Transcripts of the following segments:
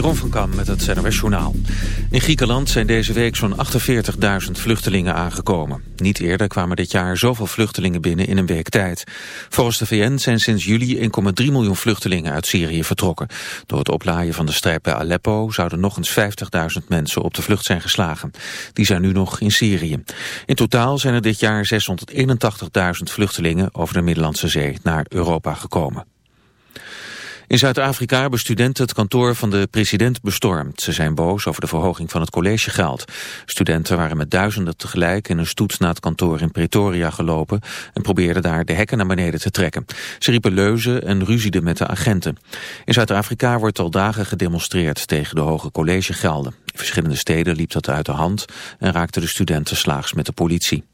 Jeroen van Kam met het NOS Journaal. In Griekenland zijn deze week zo'n 48.000 vluchtelingen aangekomen. Niet eerder kwamen dit jaar zoveel vluchtelingen binnen in een week tijd. Volgens de VN zijn sinds juli 1,3 miljoen vluchtelingen uit Syrië vertrokken. Door het oplaaien van de strijd bij Aleppo zouden nog eens 50.000 mensen op de vlucht zijn geslagen. Die zijn nu nog in Syrië. In totaal zijn er dit jaar 681.000 vluchtelingen over de Middellandse Zee naar Europa gekomen. In Zuid-Afrika hebben studenten het kantoor van de president bestormd. Ze zijn boos over de verhoging van het collegegeld. Studenten waren met duizenden tegelijk in een stoet naar het kantoor in Pretoria gelopen... en probeerden daar de hekken naar beneden te trekken. Ze riepen leuzen en ruzieden met de agenten. In Zuid-Afrika wordt al dagen gedemonstreerd tegen de hoge collegegelden. In verschillende steden liep dat uit de hand en raakten de studenten slaags met de politie.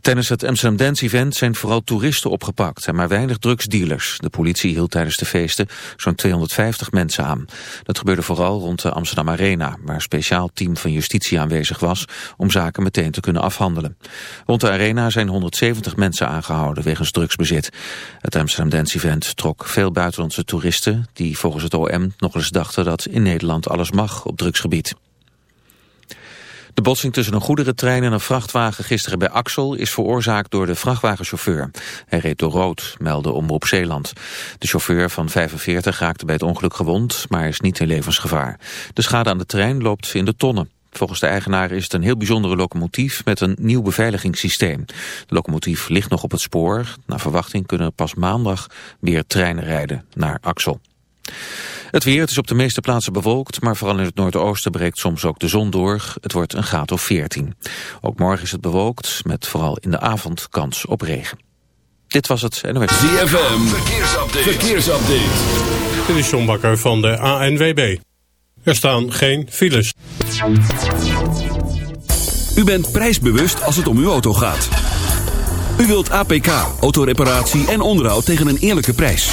Tijdens het Amsterdam Dance Event zijn vooral toeristen opgepakt en maar weinig drugsdealers. De politie hield tijdens de feesten zo'n 250 mensen aan. Dat gebeurde vooral rond de Amsterdam Arena, waar een speciaal team van justitie aanwezig was om zaken meteen te kunnen afhandelen. Rond de Arena zijn 170 mensen aangehouden wegens drugsbezit. Het Amsterdam Dance Event trok veel buitenlandse toeristen die volgens het OM nog eens dachten dat in Nederland alles mag op drugsgebied. De botsing tussen een goederentrein en een vrachtwagen gisteren bij Axel is veroorzaakt door de vrachtwagenchauffeur. Hij reed door rood, meldde Omroep Zeeland. De chauffeur van 45 raakte bij het ongeluk gewond, maar is niet in levensgevaar. De schade aan de trein loopt in de tonnen. Volgens de eigenaar is het een heel bijzondere locomotief met een nieuw beveiligingssysteem. De locomotief ligt nog op het spoor. Naar verwachting kunnen pas maandag weer treinen rijden naar Axel. Het weer, het is op de meeste plaatsen bewolkt, maar vooral in het noordoosten breekt soms ook de zon door. Het wordt een graad of 14. Ook morgen is het bewolkt, met vooral in de avond kans op regen. Dit was het NOS. ZFM, verkeersupdate. verkeersupdate. Dit is John Bakker van de ANWB. Er staan geen files. U bent prijsbewust als het om uw auto gaat. U wilt APK, autoreparatie en onderhoud tegen een eerlijke prijs.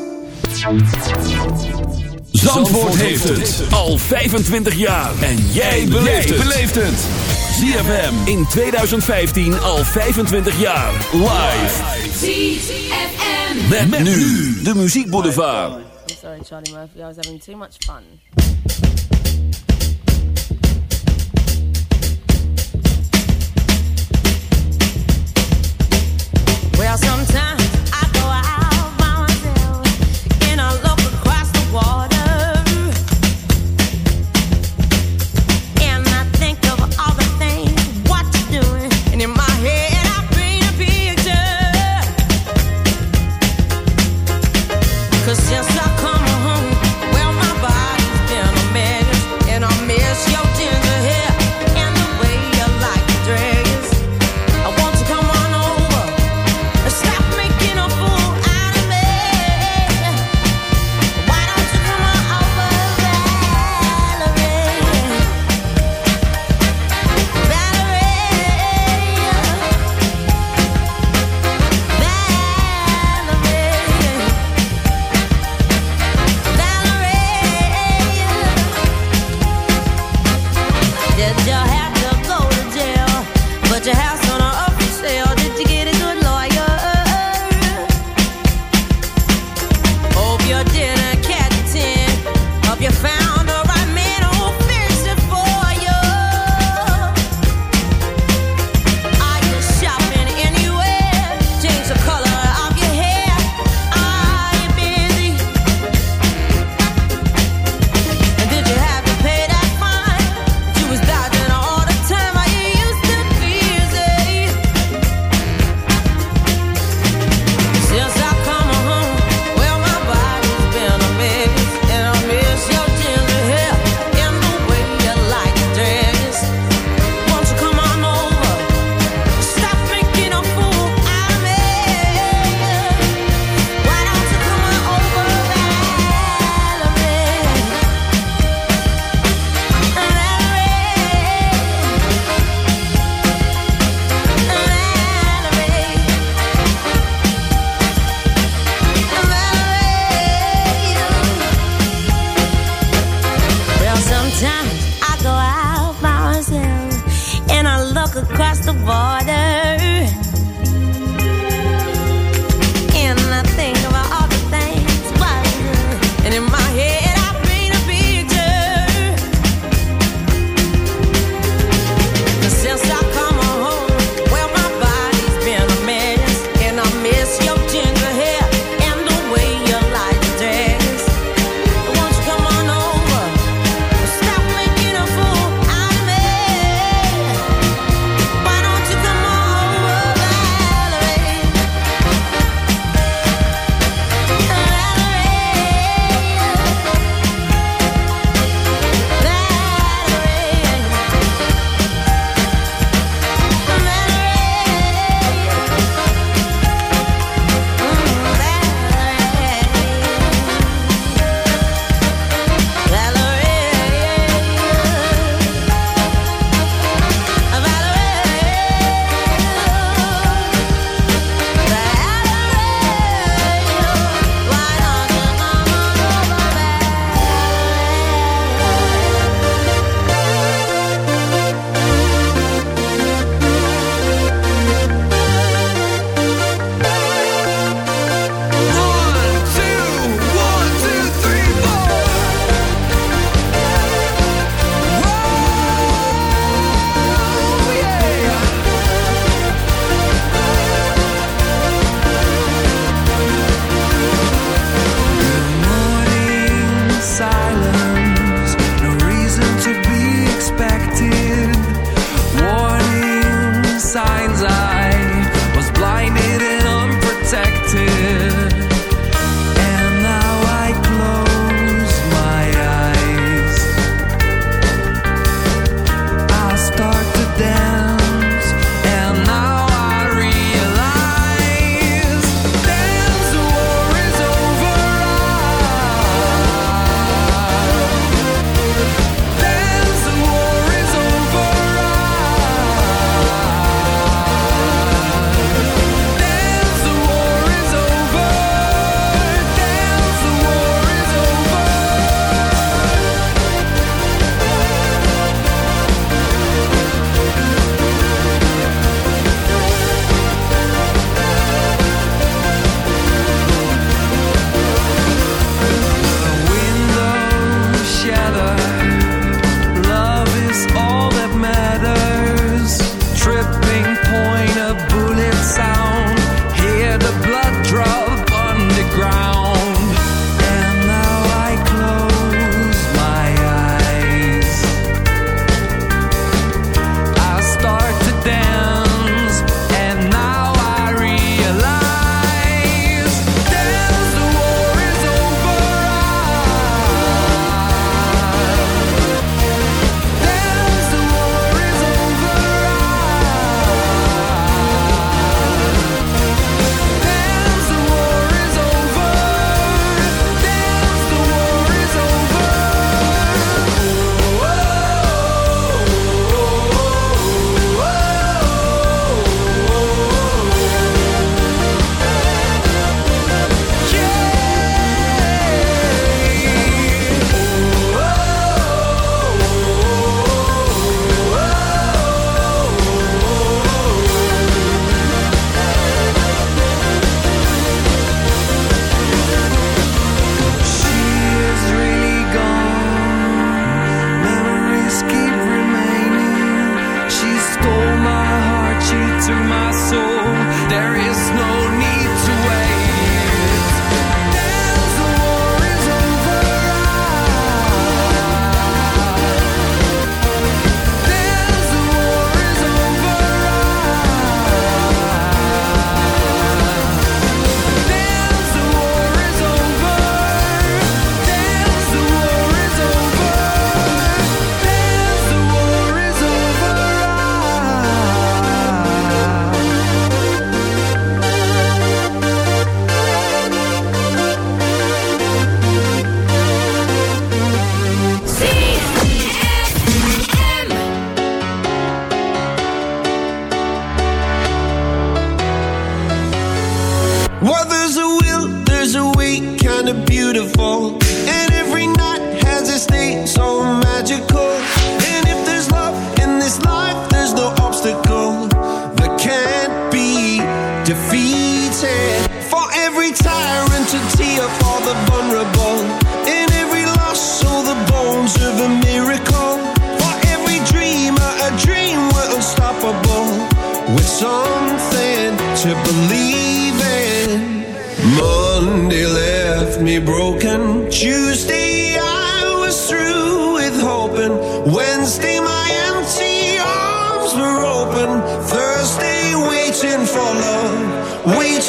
Zandvoort heeft het al 25 jaar. En jij beleeft het. ZFM in 2015 al 25 jaar. Live. ZFM. Met, met nu de Muziek Boulevard. I'm sorry, Charlie Murphy. I was having too much fun. Well, sometimes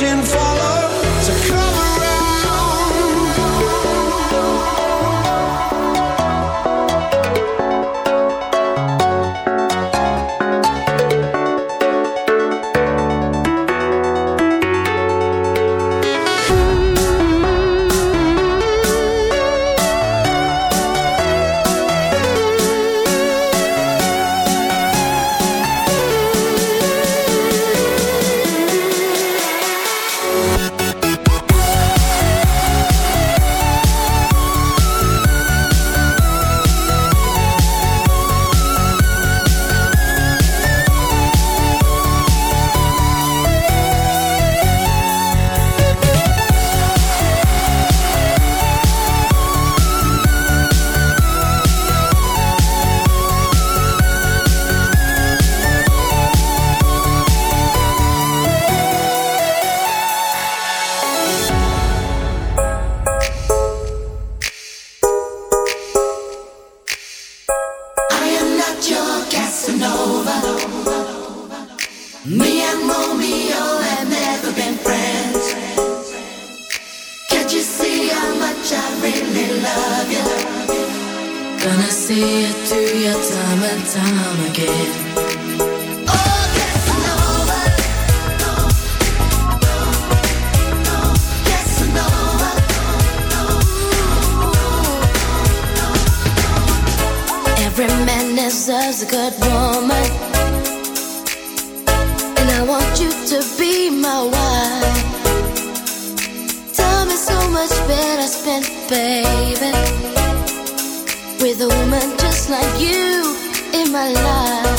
reach follow to just like you in my life.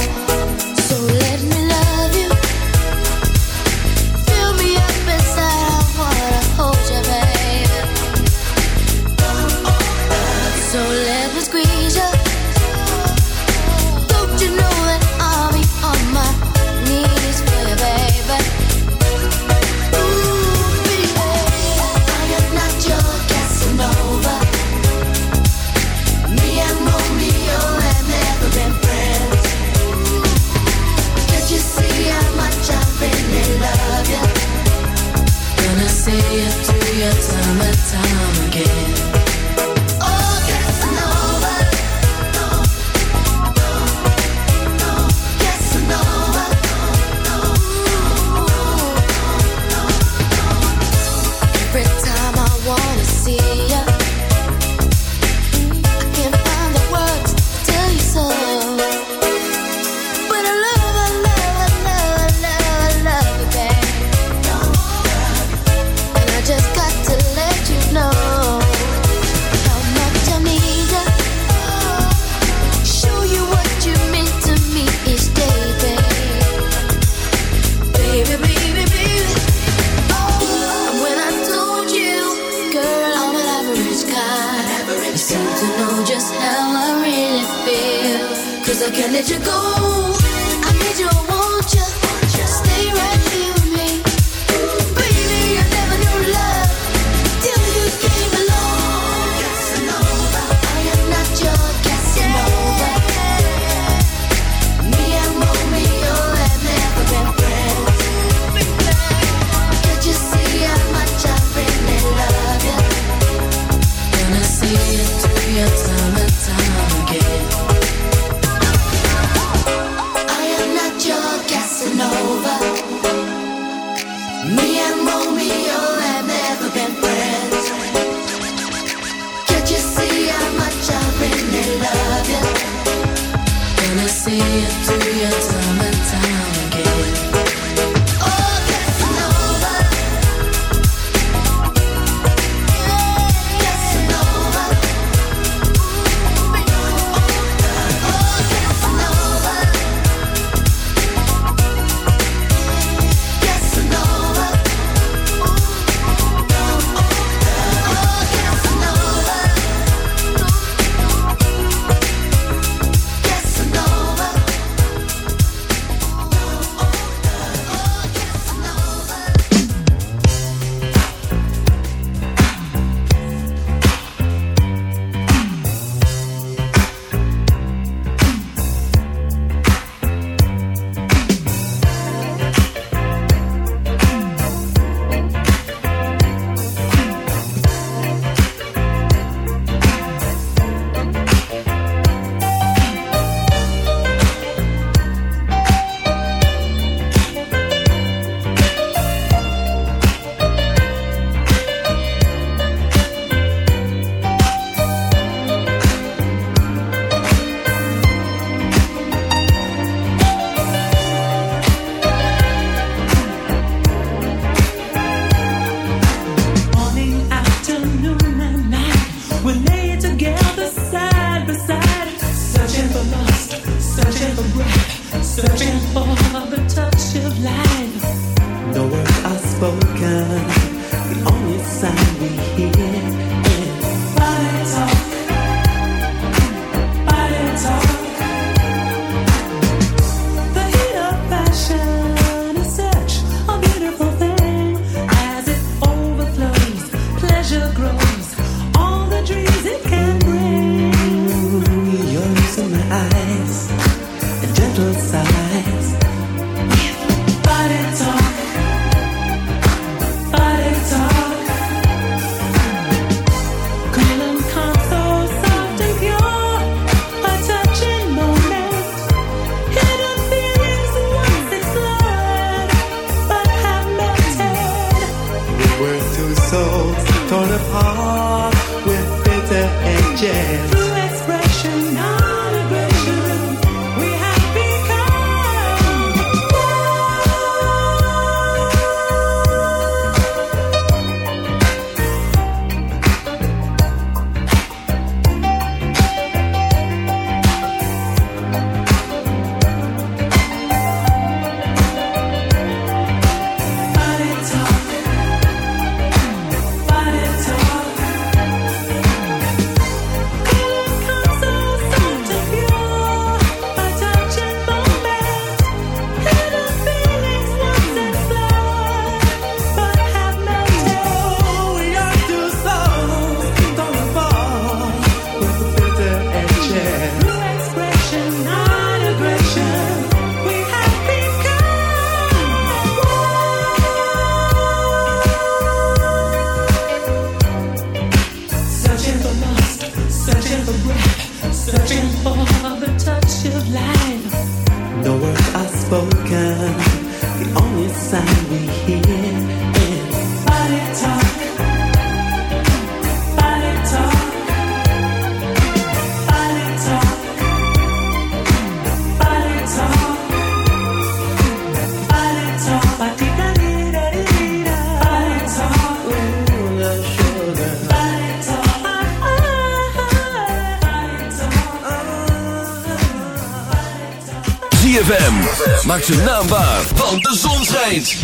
Maak ze naambaar, want de zon schijnt.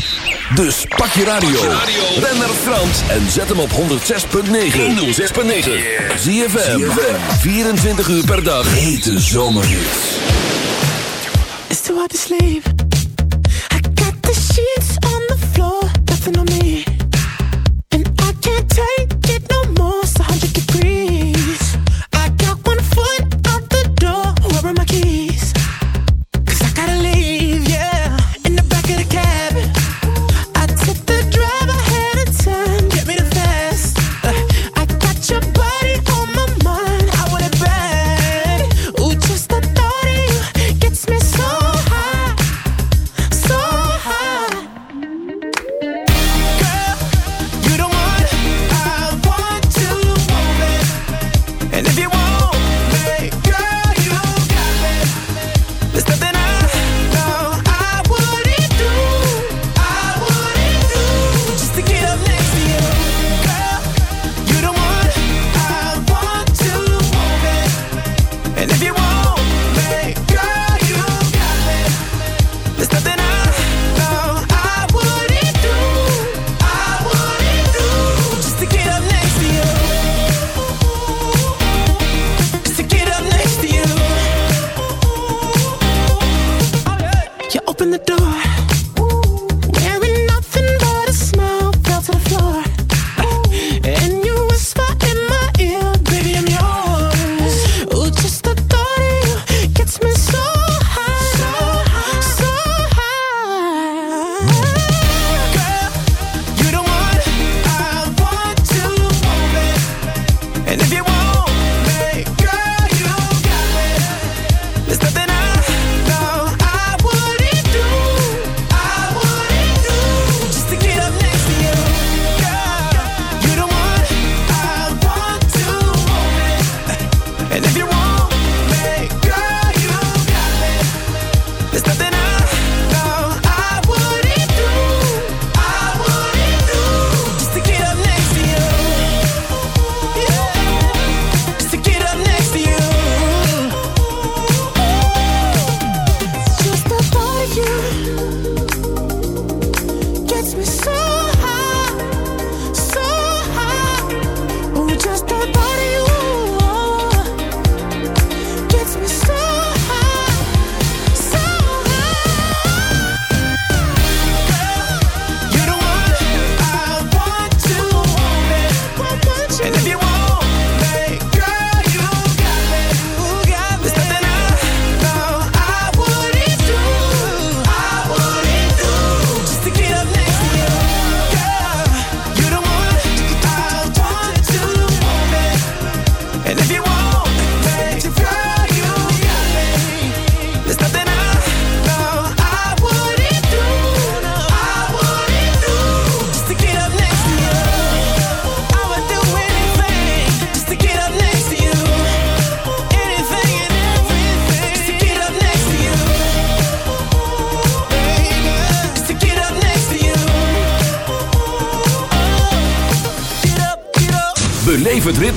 Dus pak je radio. Ben naar Frans en zet hem op 106.9. 106.9. Zie je 24 uur per dag. Hete zomerhits. Is too hard to sleep.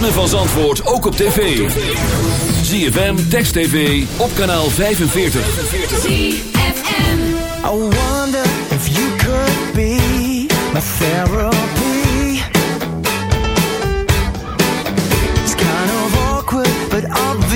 ritme van Zandvoort ook op tv. ZFM, Text TV, op kanaal 45. ZFM I wonder if you could be my therapy It's kind of awkward, but I'll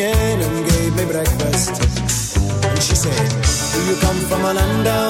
in and gave me breakfast. And she said, Do you come from an under?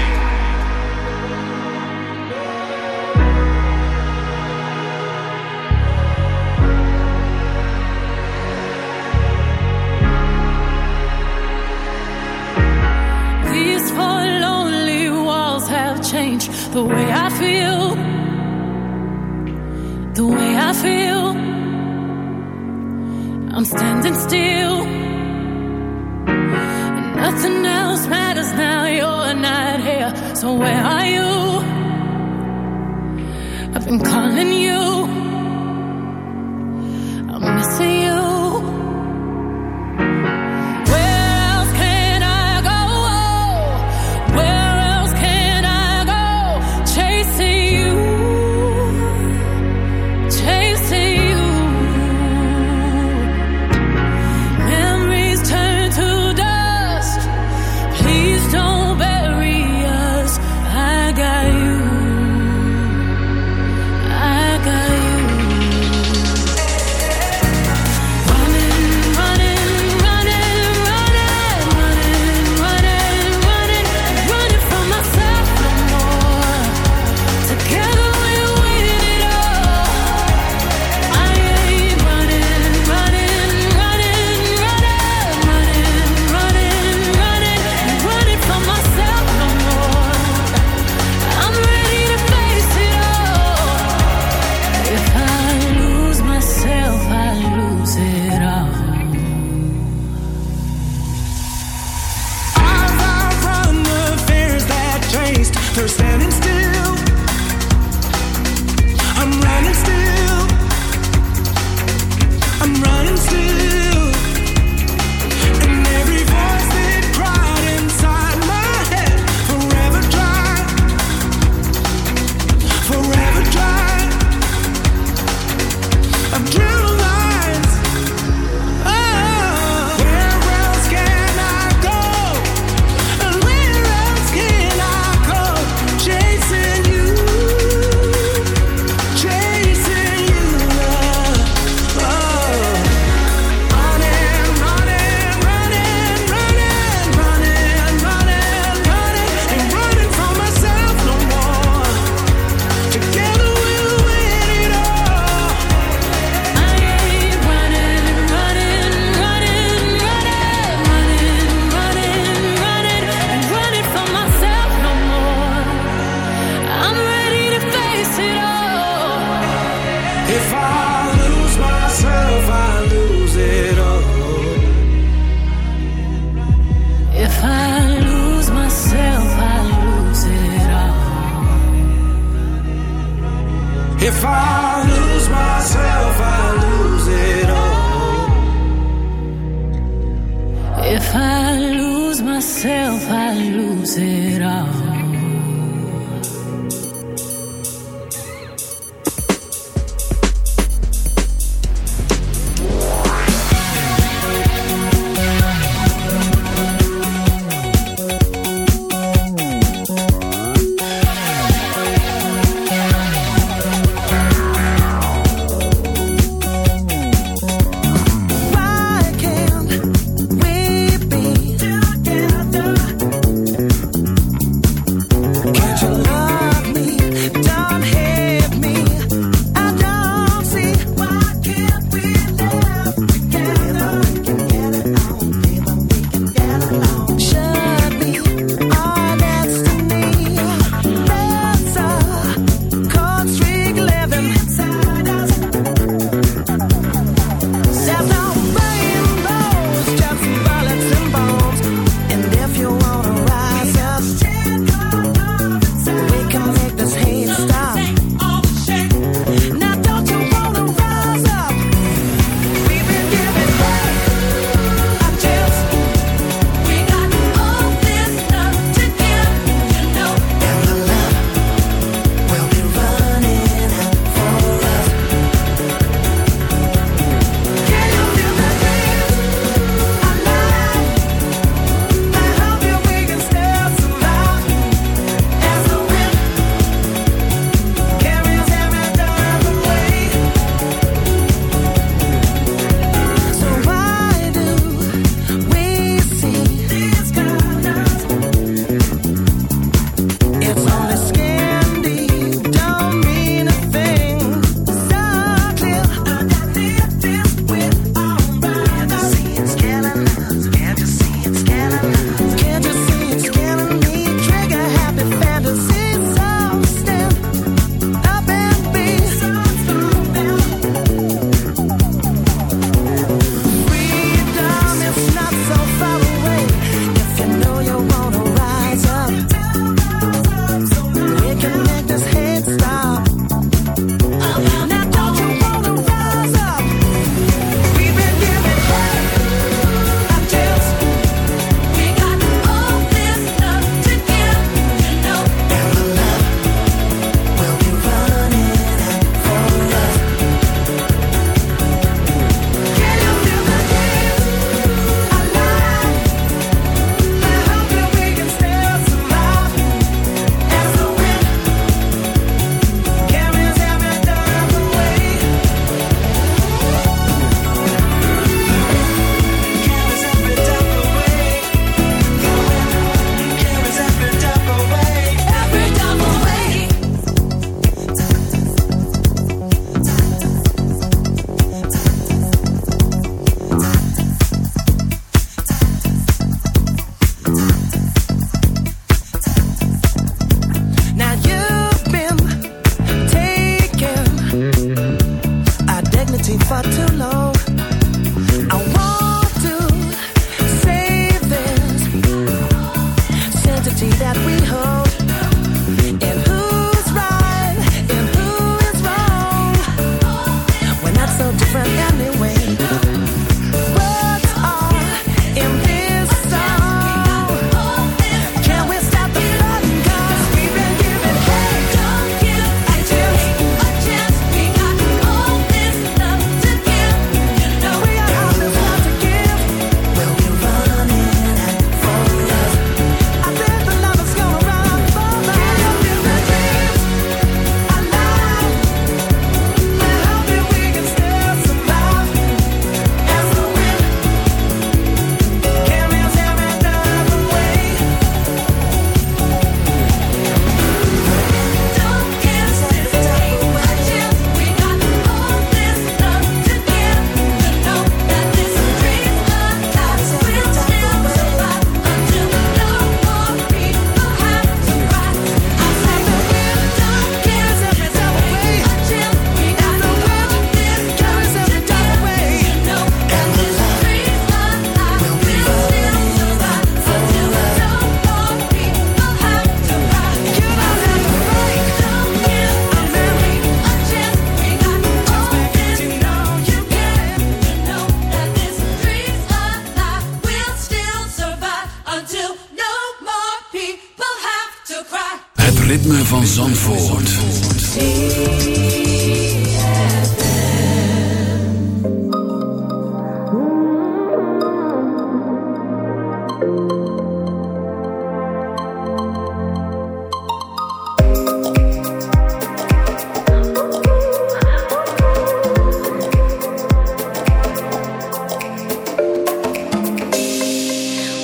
ritme van Zandvoort.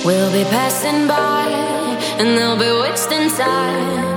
We'll be passing by and they'll be wasting time